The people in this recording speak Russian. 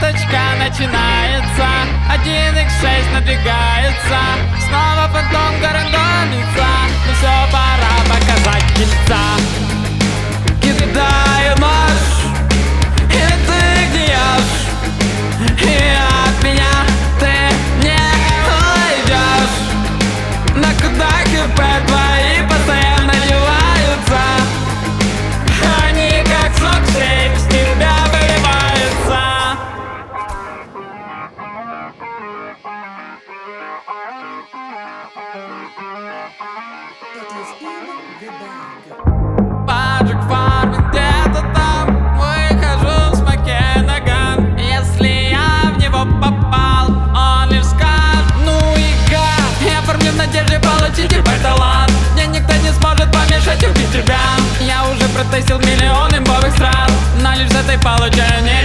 гонка начинается. Один их шесть надвигается. Снова фантом городомится Паджик фарме где-то там Выхожу с Макенаган. Если я в него попал Он лишь скажет Ну и гад Я формлю в получить Мне никто не сможет помешать убить тебя. Я уже протестил миллион имбовых стран Но лишь с этой получаю не